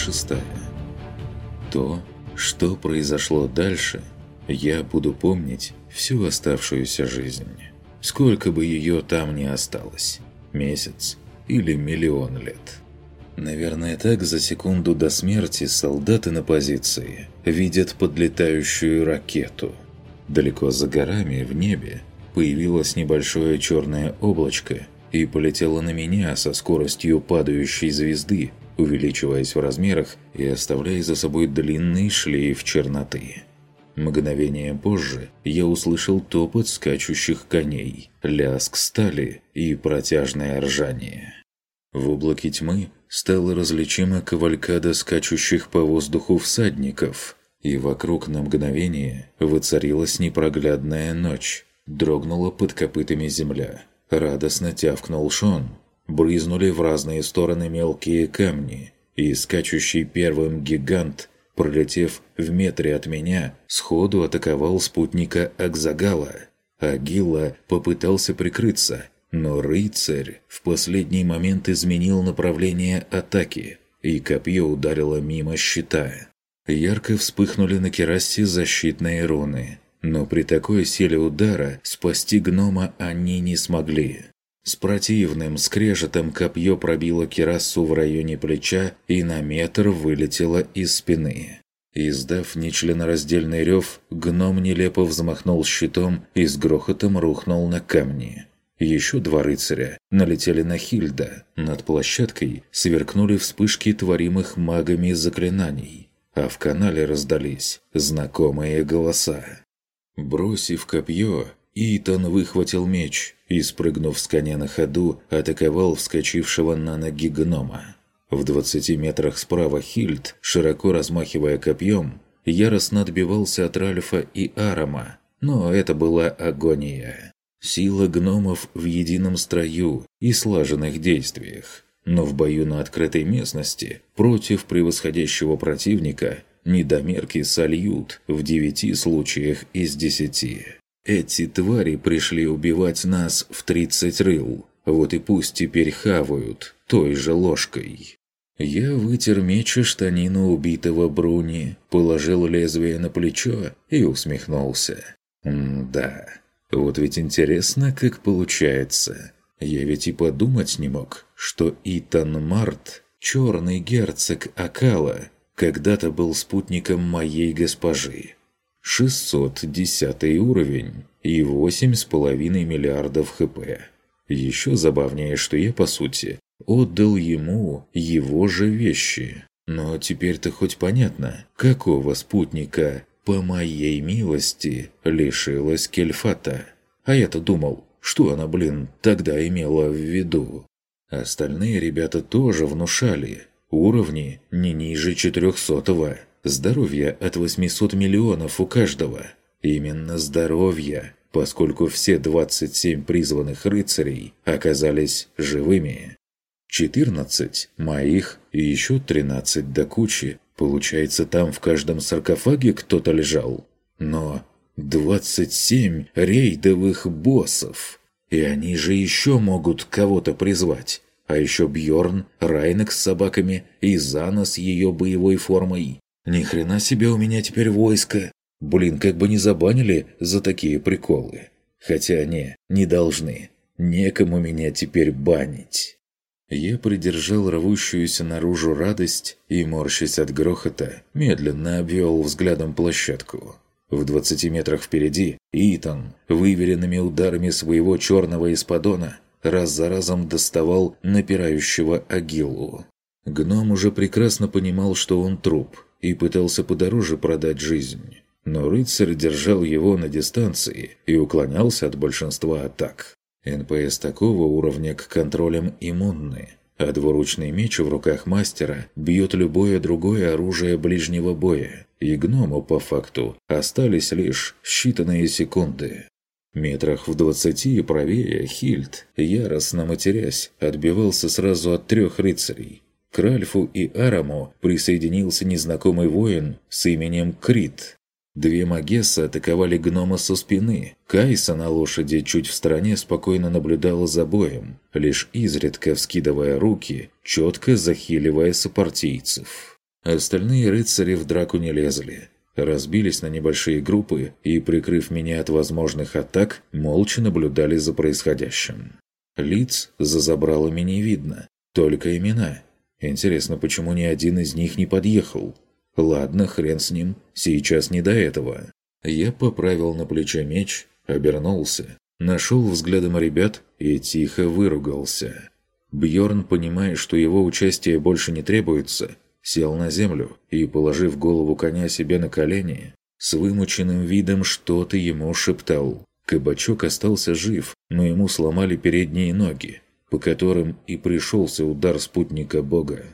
6. То, что произошло дальше, я буду помнить всю оставшуюся жизнь. Сколько бы ее там ни осталось. Месяц или миллион лет. Наверное, так за секунду до смерти солдаты на позиции видят подлетающую ракету. Далеко за горами в небе появилось небольшое черное облачко и полетело на меня со скоростью падающей звезды, увеличиваясь в размерах и оставляя за собой длинный шлейф черноты. Мгновение позже я услышал топот скачущих коней, лязг стали и протяжное ржание. В облаке тьмы стала различима кавалькада скачущих по воздуху всадников, и вокруг на мгновение воцарилась непроглядная ночь. Дрогнула под копытами земля. Радостно тявкнул Шон. Брызнули в разные стороны мелкие камни, и скачущий первым гигант, пролетев в метре от меня, сходу атаковал спутника Акзагала. Агила попытался прикрыться – но рыцарь в последний момент изменил направление атаки, и копье ударило мимо щита. Ярко вспыхнули на керасе защитные руны, но при такой силе удара спасти гнома они не смогли. С противным скрежетом копье пробило керасу в районе плеча и на метр вылетело из спины. Издав нечленораздельный рев, гном нелепо взмахнул щитом и с грохотом рухнул на камни. Еще два рыцаря налетели на Хильда. Над площадкой сверкнули вспышки творимых магами заклинаний, а в канале раздались знакомые голоса. Бросив копье, Итан выхватил меч и, спрыгнув с коня на ходу, атаковал вскочившего на ноги гнома. В двадцати метрах справа Хильд, широко размахивая копьем, яростно отбивался от Ральфа и Арама, но это была агония. Сила гномов в едином строю и слаженных действиях. Но в бою на открытой местности против превосходящего противника недомерки сольют в девяти случаях из десяти. Эти твари пришли убивать нас в тридцать рыл, вот и пусть теперь хавают той же ложкой. Я вытер меч и штанину убитого Бруни, положил лезвие на плечо и усмехнулся. М-да. Вот ведь интересно, как получается. Я ведь и подумать не мог, что Итан Март, черный герцог Акала, когда-то был спутником моей госпожи. 610 уровень и 8,5 миллиардов хп. Еще забавнее, что я, по сути, отдал ему его же вещи. Но теперь-то хоть понятно, какого спутника по моей милости, лишилась Кельфата. А я-то думал, что она, блин, тогда имела в виду. Остальные ребята тоже внушали. Уровни не ниже 400-го. Здоровье от 800 миллионов у каждого. Именно здоровье, поскольку все 27 призванных рыцарей оказались живыми. 14 моих и еще 13 до кучи Получается, там в каждом саркофаге кто-то лежал. Но 27 рейдовых боссов. И они же еще могут кого-то призвать. А еще Бьорн, Райнек с собаками и Зана с ее боевой формой. Ни хрена себе у меня теперь войско. Блин, как бы не забанили за такие приколы. Хотя не, не должны. Некому меня теперь банить. Я придержал рвущуюся наружу радость и, морщась от грохота, медленно обвел взглядом площадку. В двадцати метрах впереди Итан, выверенными ударами своего черного эспадона, раз за разом доставал напирающего Агилу. Гном уже прекрасно понимал, что он труп, и пытался подороже продать жизнь. Но рыцарь держал его на дистанции и уклонялся от большинства атак. НПС такого уровня к контролям иммунны, а двуручный меч в руках мастера бьет любое другое оружие ближнего боя, и гному, по факту, остались лишь считанные секунды. Метрах в двадцати правее Хильд, яростно матерясь, отбивался сразу от трех рыцарей. К Ральфу и Араму присоединился незнакомый воин с именем Крит, Две Магесса атаковали гнома со спины. Кайса на лошади чуть в стороне спокойно наблюдала за боем, лишь изредка вскидывая руки, четко захиливая сопартийцев. Остальные рыцари в драку не лезли. Разбились на небольшие группы и, прикрыв меня от возможных атак, молча наблюдали за происходящим. Лиц за забралами не видно, только имена. Интересно, почему ни один из них не подъехал? Ладно, хрен с ним, сейчас не до этого. Я поправил на плече меч, обернулся, нашел взглядом ребят и тихо выругался. Бьорн, понимая, что его участие больше не требуется, сел на землю и, положив голову коня себе на колени, с вымученным видом что-то ему шептал. Кабачок остался жив, но ему сломали передние ноги, по которым и пришелся удар спутника бога.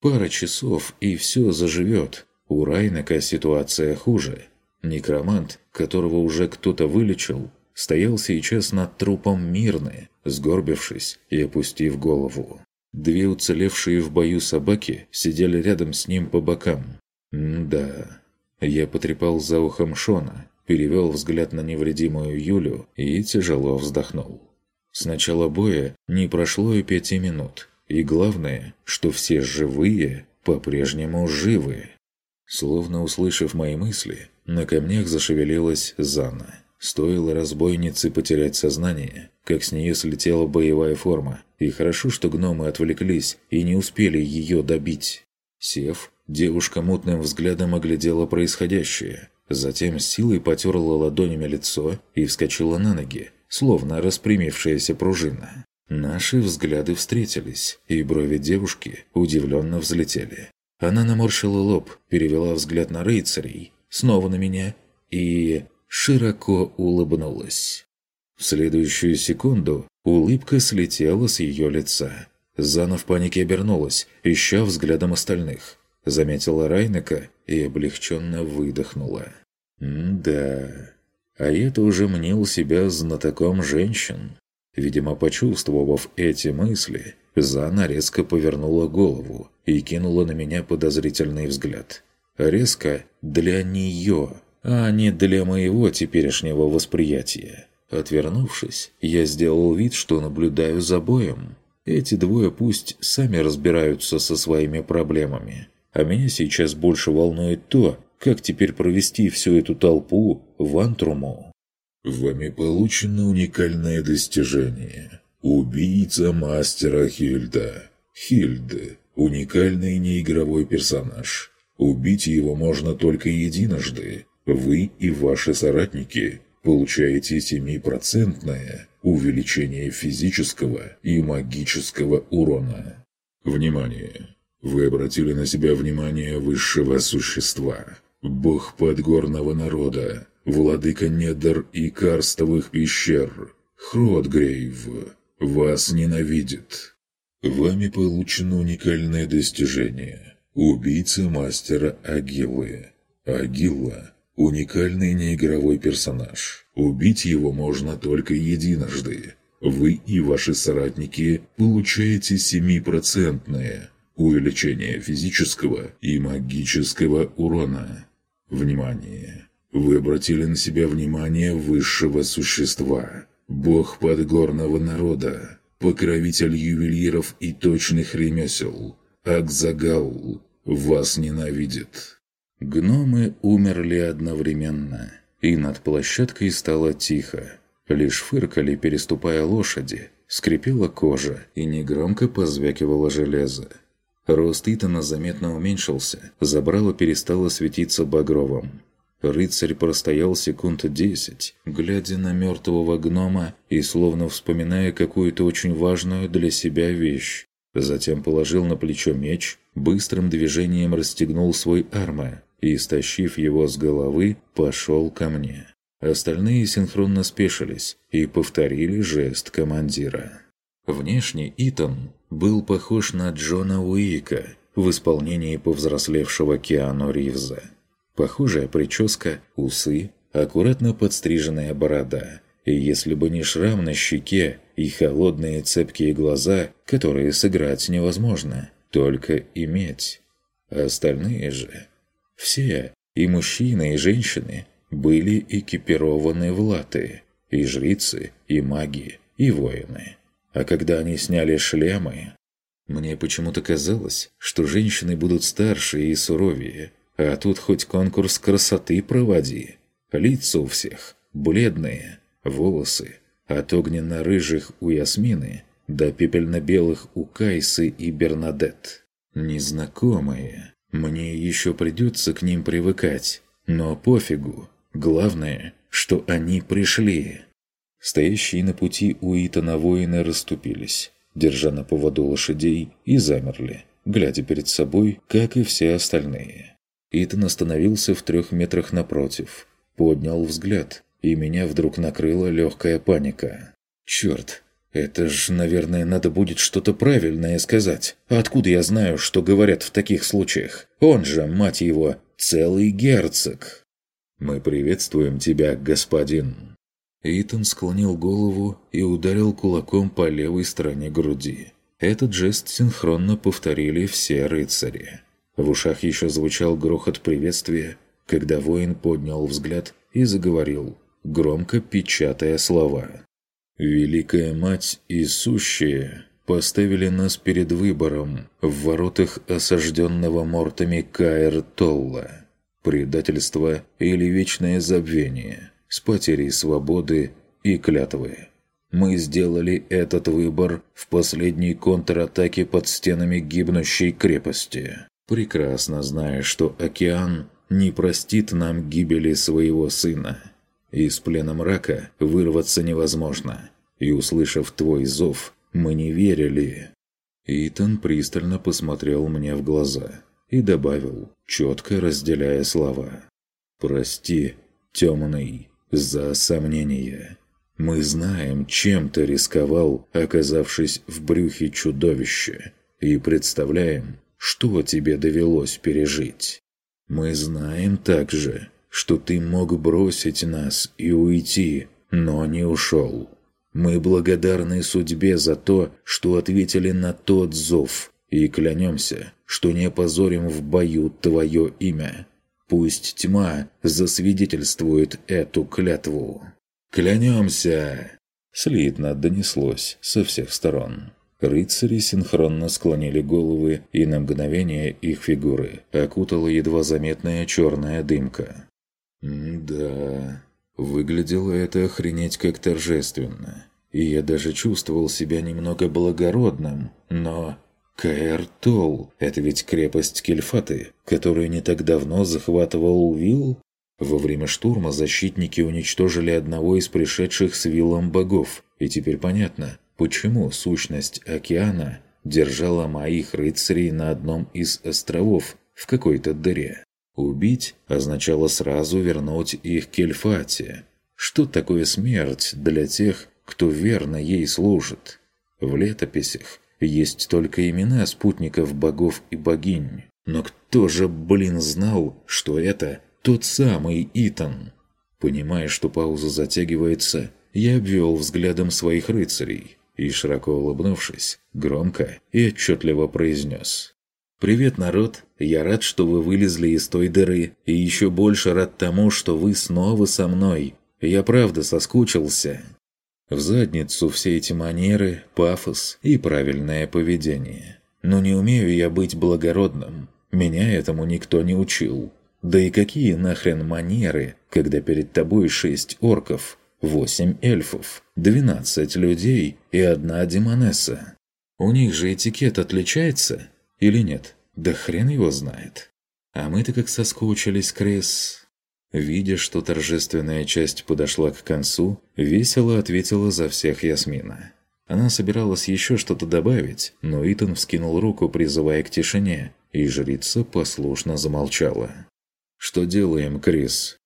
Пара часов, и все заживет. У Райнака ситуация хуже. Некромант, которого уже кто-то вылечил, стоял сейчас над трупом мирно, сгорбившись и опустив голову. Две уцелевшие в бою собаки сидели рядом с ним по бокам. М-да. Я потрепал за ухом Шона, перевел взгляд на невредимую Юлю и тяжело вздохнул. С начала боя не прошло и пяти минут, и главное, что все живые по-прежнему живы. Словно услышав мои мысли, на камнях зашевелилась Зана. Стоило разбойнице потерять сознание, как с нее слетела боевая форма, и хорошо, что гномы отвлеклись и не успели ее добить. Сев, девушка мутным взглядом оглядела происходящее, затем с силой потерла ладонями лицо и вскочила на ноги, словно распрямившаяся пружина. Наши взгляды встретились, и брови девушки удивленно взлетели. Она наморщила лоб, перевела взгляд на рыцарей, снова на меня и широко улыбнулась. В следующую секунду улыбка слетела с ее лица. Зана в панике обернулась, ища взглядом остальных. Заметила Райнека и облегченно выдохнула. «Да, а я-то уже мнил себя знатоком женщин». Видимо, почувствовав эти мысли, Зана резко повернула голову и кинула на меня подозрительный взгляд. Резко для нее, а не для моего теперешнего восприятия. Отвернувшись, я сделал вид, что наблюдаю за боем. Эти двое пусть сами разбираются со своими проблемами. А меня сейчас больше волнует то, как теперь провести всю эту толпу в Антруму. Вами получено уникальное достижение. Убийца мастера Хильда. Хильд – уникальный неигровой персонаж. Убить его можно только единожды. Вы и ваши соратники получаете 7% увеличение физического и магического урона. Внимание! Вы обратили на себя внимание высшего существа, бог подгорного народа, владыка недр и карстовых пещер, Хродгрейв вас ненавидит. Вами получено уникальное достижение. Убийца мастера Агилы. Агилла – уникальный неигровой персонаж. Убить его можно только единожды. Вы и ваши соратники получаете 7% увеличение физического и магического урона. Внимание! Вы обратили на себя внимание высшего существа – Бог подгорного народа, покровитель ювелиров и точных ремесел, Акзагал, вас ненавидит. Гномы умерли одновременно, и над площадкой стало тихо. Лишь фыркали, переступая лошади, скрипела кожа и негромко позвякивало железо. Рост Итана заметно уменьшился, забрало перестало светиться багровым. Рыцарь простоял секунд десять, глядя на мертвого гнома и словно вспоминая какую-то очень важную для себя вещь. Затем положил на плечо меч, быстрым движением расстегнул свой арма и, стащив его с головы, пошел ко мне. Остальные синхронно спешились и повторили жест командира. Внешне Итан был похож на Джона Уика в исполнении повзрослевшего Киану Ривза. Похожая прическа, усы, аккуратно подстриженная борода. И если бы не шрам на щеке и холодные цепкие глаза, которые сыграть невозможно, только иметь. Остальные же... Все, и мужчины, и женщины, были экипированы в латы. И жрицы, и маги, и воины. А когда они сняли шлемы... Мне почему-то казалось, что женщины будут старше и суровее, а тут хоть конкурс красоты проводи. Лица у всех бледные, волосы от огненно-рыжих у Ясмины до пепельно-белых у Кайсы и Бернадет. Незнакомые. Мне еще придется к ним привыкать, но пофигу. Главное, что они пришли. Стоящие на пути у Итана воины расступились, держа на поводу лошадей, и замерли, глядя перед собой, как и все остальные. Итан остановился в трех метрах напротив, поднял взгляд, и меня вдруг накрыла легкая паника. «Черт, это ж, наверное, надо будет что-то правильное сказать. Откуда я знаю, что говорят в таких случаях? Он же, мать его, целый герцог!» «Мы приветствуем тебя, господин!» Итан склонил голову и ударил кулаком по левой стороне груди. Этот жест синхронно повторили все рыцари. В ушах еще звучал грохот приветствия, когда воин поднял взгляд и заговорил, громко печатая слова. «Великая Мать и Сущая поставили нас перед выбором в воротах осажденного мортами Каэр Толла. Предательство или вечное забвение, с потерей свободы и клятвы. Мы сделали этот выбор в последней контратаке под стенами гибнущей крепости, прекрасно зная, что океан не простит нам гибели своего сына. Из плена мрака вырваться невозможно. И, услышав твой зов, мы не верили. Итан пристально посмотрел мне в глаза и добавил, четко разделяя слова. «Прости, темный, за сомнение. Мы знаем, чем ты рисковал, оказавшись в брюхе чудовища, и представляем, что тебе довелось пережить. Мы знаем также, что ты мог бросить нас и уйти, но не ушел. Мы благодарны судьбе за то, что ответили на тот зов, и клянемся, что не опозорим в бою твое имя. Пусть тьма засвидетельствует эту клятву. «Клянемся!» Слитно донеслось со всех сторон. Рыцари синхронно склонили головы, и на мгновение их фигуры окутала едва заметная черная дымка. «Да...» Выглядело это охренеть как торжественно. И я даже чувствовал себя немного благородным, но... Каэр-Тол – это ведь крепость Кельфаты, которую не так давно захватывал Вилл? Во время штурма защитники уничтожили одного из пришедших с Виллом богов, и теперь понятно, почему сущность океана держала моих рыцарей на одном из островов в какой-то дыре. Убить означало сразу вернуть их к Кельфате. Что такое смерть для тех, кто верно ей служит? В летописях есть только имена спутников богов и богинь. Но кто же, блин, знал, что это тот самый Итан? Понимая, что пауза затягивается, я обвел взглядом своих рыцарей и, широко улыбнувшись, громко и отчетливо произнес «Привет, народ! Я рад, что вы вылезли из той дыры, и еще больше рад тому, что вы снова со мной. Я правда соскучился». В задницу все эти манеры, пафос и правильное поведение. Но не умею я быть благородным. Меня этому никто не учил. Да и какие нахрен манеры, когда перед тобой шесть орков, восемь эльфов, двенадцать людей и одна демонесса? У них же этикет отличается – или нет? Да хрен его знает. А мы-то как соскучились, Крис. Видя, что торжественная часть подошла к концу, весело ответила за всех Ясмина. Она собиралась еще что-то добавить, но Итан вскинул руку, призывая к тишине, и жрица послушно замолчала. «Что делаем, Крис?»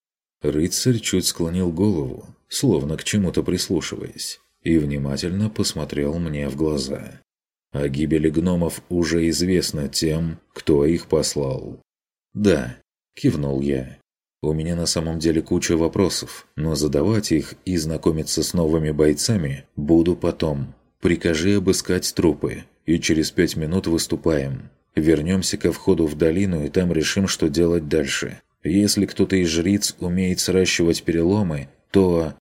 Рыцарь чуть склонил голову, словно к чему-то прислушиваясь, и внимательно посмотрел мне в глаза. О гибели гномов уже известно тем, кто их послал. «Да», – кивнул я. «У меня на самом деле куча вопросов, но задавать их и знакомиться с новыми бойцами буду потом. Прикажи обыскать трупы, и через пять минут выступаем. Вернемся ко входу в долину и там решим, что делать дальше. Если кто-то из жриц умеет сращивать переломы, то...»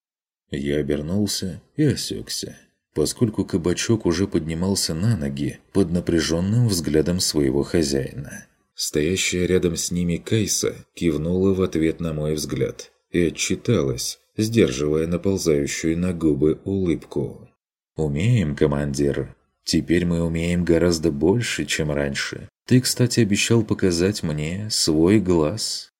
Я обернулся и осекся. поскольку кабачок уже поднимался на ноги под напряженным взглядом своего хозяина. Стоящая рядом с ними Кайса кивнула в ответ на мой взгляд и отчиталась, сдерживая наползающую на губы улыбку. «Умеем, командир. Теперь мы умеем гораздо больше, чем раньше. Ты, кстати, обещал показать мне свой глаз».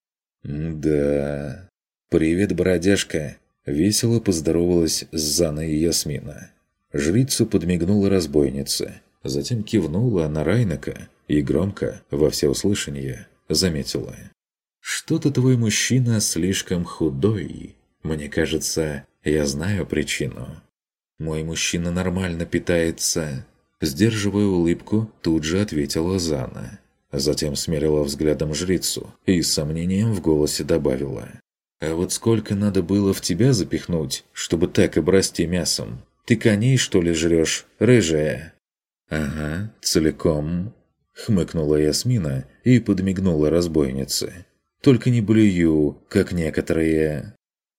«Да...» «Привет, бродяжка!» Весело поздоровалась с Заной Ясмина. Жрицу подмигнула разбойница, затем кивнула на Райнака и громко, во всеуслышание, заметила. «Что-то твой мужчина слишком худой. Мне кажется, я знаю причину. Мой мужчина нормально питается». Сдерживая улыбку, тут же ответила Зана. Затем смерила взглядом жрицу и с сомнением в голосе добавила. «А вот сколько надо было в тебя запихнуть, чтобы так обрасти мясом? Ты коней, что ли, жрешь, рыжая?» «Ага, целиком», — хмыкнула Ясмина и подмигнула разбойнице. «Только не блюю, как некоторые...»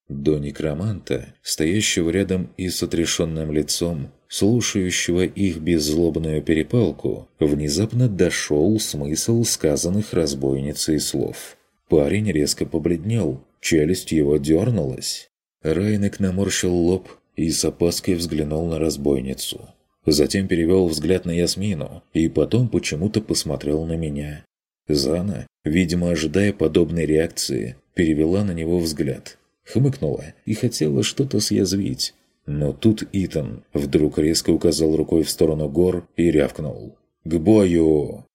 До некроманта, стоящего рядом и с отрешенным лицом, слушающего их беззлобную перепалку, внезапно дошел смысл сказанных разбойницей слов. Парень резко побледнел, челюсть его дернулась. Райнек наморщил лоб и с опаской взглянул на разбойницу. Затем перевел взгляд на Ясмину и потом почему-то посмотрел на меня. Зана, видимо, ожидая подобной реакции, перевела на него взгляд. Хмыкнула и хотела что-то съязвить. Но тут Итан вдруг резко указал рукой в сторону гор и рявкнул. «К бою!»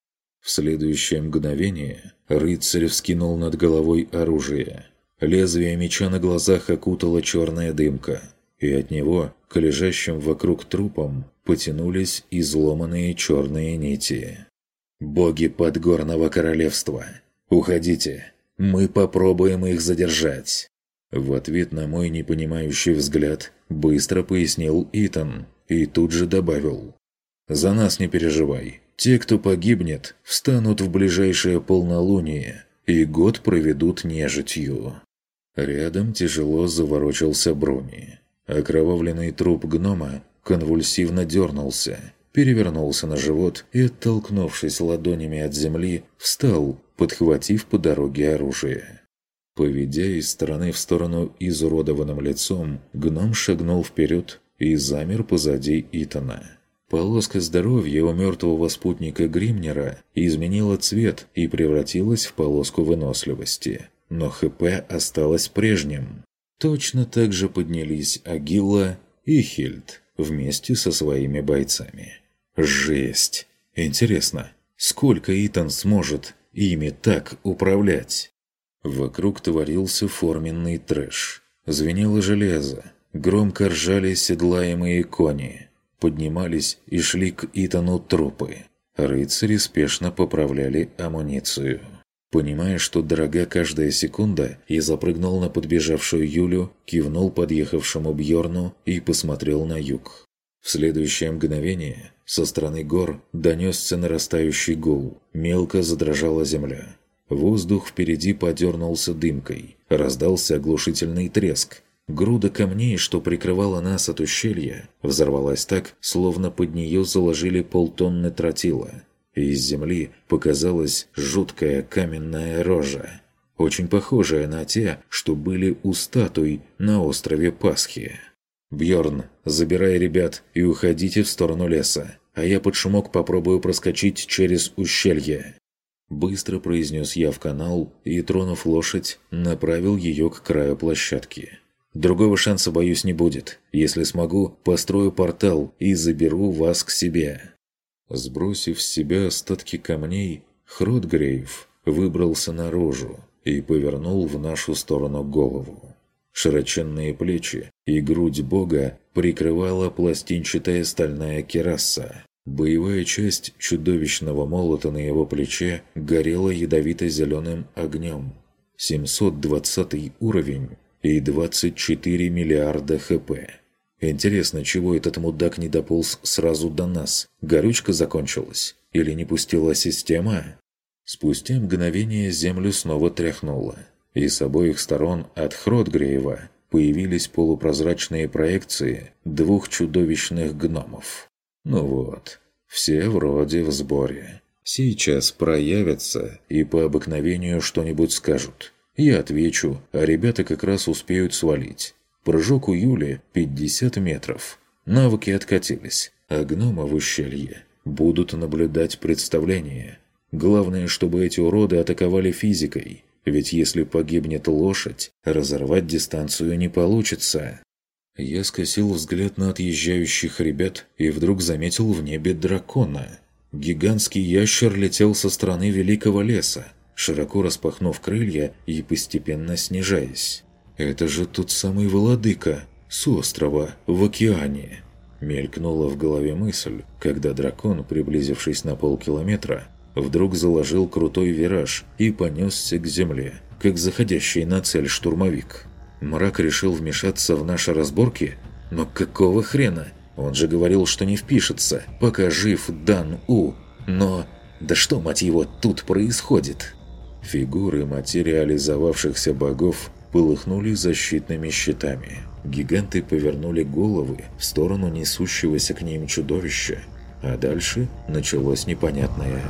В следующее мгновение рыцарь вскинул над головой оружие. Лезвие меча на глазах окутала черная дымка и от него к лежащим вокруг трупам потянулись изломанные черные нити. «Боги Подгорного Королевства! Уходите! Мы попробуем их задержать!» В ответ на мой непонимающий взгляд быстро пояснил Итан и тут же добавил. «За нас не переживай. Те, кто погибнет, встанут в ближайшее полнолуние и год проведут нежитью». Рядом тяжело заворочился Бруни. Окровавленный труп гнома конвульсивно дернулся, перевернулся на живот и, оттолкнувшись ладонями от земли, встал, подхватив по дороге оружие. Поведя из стороны в сторону изуродованным лицом, гном шагнул вперед и замер позади Итана. Полоска здоровья у мертвого спутника Гримнера изменила цвет и превратилась в полоску выносливости, но ХП осталось прежним. Точно так же поднялись Агила и Хильд вместе со своими бойцами. Жесть! Интересно, сколько Итан сможет ими так управлять? Вокруг творился форменный трэш. Звенело железо, громко ржали седлаемые кони. Поднимались и шли к Итану трупы. Рыцари спешно поправляли амуницию. Понимая, что дорога каждая секунда, я запрыгнул на подбежавшую Юлю, кивнул подъехавшему Бьорну и посмотрел на юг. В следующее мгновение со стороны гор донесся нарастающий гул, мелко задрожала земля. Воздух впереди подернулся дымкой, раздался оглушительный треск. Груда камней, что прикрывала нас от ущелья, взорвалась так, словно под нее заложили полтонны тротила – из земли показалась жуткая каменная рожа, очень похожая на те, что были у статуй на острове Пасхи. Бьорн, забирай ребят и уходите в сторону леса, а я под шумок попробую проскочить через ущелье». Быстро произнес я в канал и, тронув лошадь, направил ее к краю площадки. Другого шанса, боюсь, не будет. Если смогу, построю портал и заберу вас к себе. Сбросив с себя остатки камней, Хротгрейв выбрался наружу и повернул в нашу сторону голову. Широченные плечи и грудь бога прикрывала пластинчатая стальная кераса. Боевая часть чудовищного молота на его плече горела ядовито-зеленым огнем. 720 уровень и 24 миллиарда хп. Интересно, чего этот мудак не дополз сразу до нас? Горючка закончилась? Или не пустила система? Спустя мгновение землю снова тряхнуло. И с обоих сторон от Хротгреева появились полупрозрачные проекции двух чудовищных гномов. Ну вот, все вроде в сборе. Сейчас проявятся и по обыкновению что-нибудь скажут. Я отвечу, а ребята как раз успеют свалить. Прыжок у Юли 50 метров. Навыки откатились, а гномы в ущелье будут наблюдать представление. Главное, чтобы эти уроды атаковали физикой, ведь если погибнет лошадь, разорвать дистанцию не получится. Я скосил взгляд на отъезжающих ребят и вдруг заметил в небе дракона. Гигантский ящер летел со стороны великого леса, широко распахнув крылья и постепенно снижаясь. «Это же тот самый владыка с острова в океане!» Мелькнула в голове мысль, когда дракон, приблизившись на полкилометра, вдруг заложил крутой вираж и понесся к земле, как заходящий на цель штурмовик. Мрак решил вмешаться в наши разборки? Но какого хрена? Он же говорил, что не впишется, пока жив Дан У. Но... Да что, мать его, тут происходит? Фигуры материализовавшихся богов полыхнули защитными щитами. Гиганты повернули головы в сторону несущегося к ним чудовища, а дальше началось непонятное.